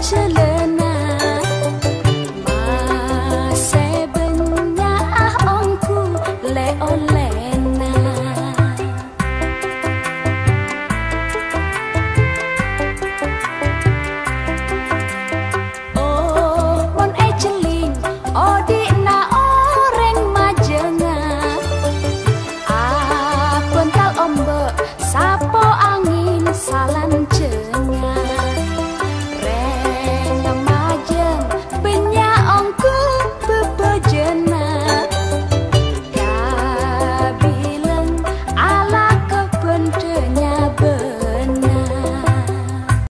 这里